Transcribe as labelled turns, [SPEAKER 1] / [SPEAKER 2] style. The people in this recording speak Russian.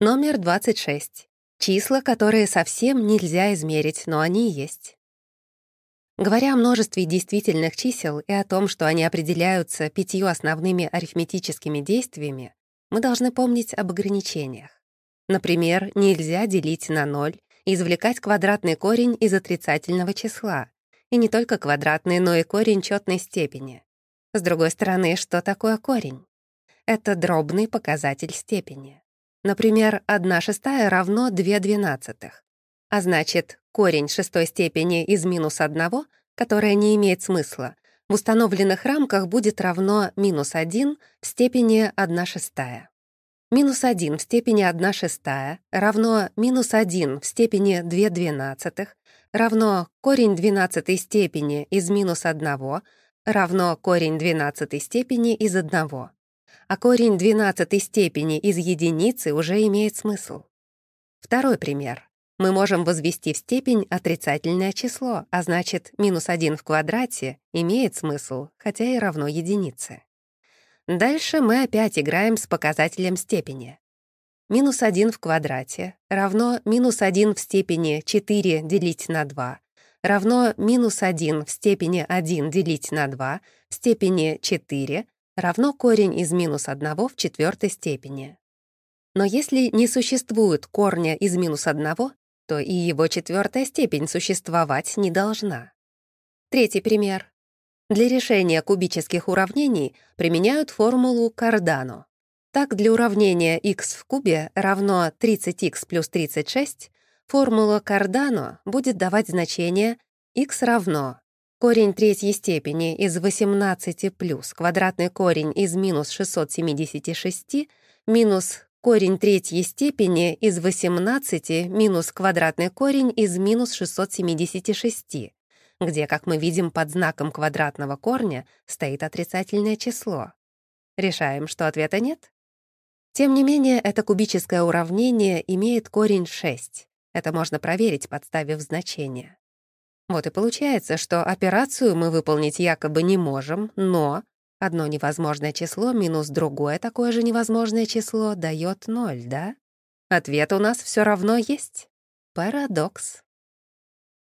[SPEAKER 1] Номер 26. Числа, которые совсем нельзя измерить, но они есть. Говоря о множестве действительных чисел и о том, что они определяются пятью основными арифметическими действиями, мы должны помнить об ограничениях. Например, нельзя делить на ноль и извлекать квадратный корень из отрицательного числа, и не только квадратный, но и корень четной степени. С другой стороны, что такое корень? Это дробный показатель степени. Например, 1 шестая равно 2 двенадцатых. А значит, корень шестой степени из минус 1, которое не имеет смысла, в установленных рамках будет равно минус 1 в степени 1 шестая. Минус 1 в степени 1 шестая равно минус 1 в степени 2 двенадцатых равно корень 12 степени из минус 1 равно корень 12 степени из 1 а корень двенадцатой степени из единицы уже имеет смысл. Второй пример. Мы можем возвести в степень отрицательное число, а значит, минус 1 в квадрате имеет смысл, хотя и равно единице. Дальше мы опять играем с показателем степени. Минус 1 в квадрате равно минус 1 в степени 4 делить на 2 равно минус 1 в степени 1 делить на 2 в степени 4 равно корень из минус 1 в четвертой степени. Но если не существует корня из минус 1, то и его четвертая степень существовать не должна. Третий пример. Для решения кубических уравнений применяют формулу Кардано. Так, для уравнения x в кубе равно 30x плюс 36 формула Кардано будет давать значение x равно Корень третьей степени из 18 плюс квадратный корень из минус 676 минус корень третьей степени из 18 минус квадратный корень из минус 676, где, как мы видим, под знаком квадратного корня стоит отрицательное число. Решаем, что ответа нет? Тем не менее, это кубическое уравнение имеет корень 6. Это можно проверить, подставив значение. Вот и получается, что операцию мы выполнить якобы не можем, но одно невозможное число минус другое такое же невозможное число дает ноль, да? Ответ у нас все равно есть. Парадокс.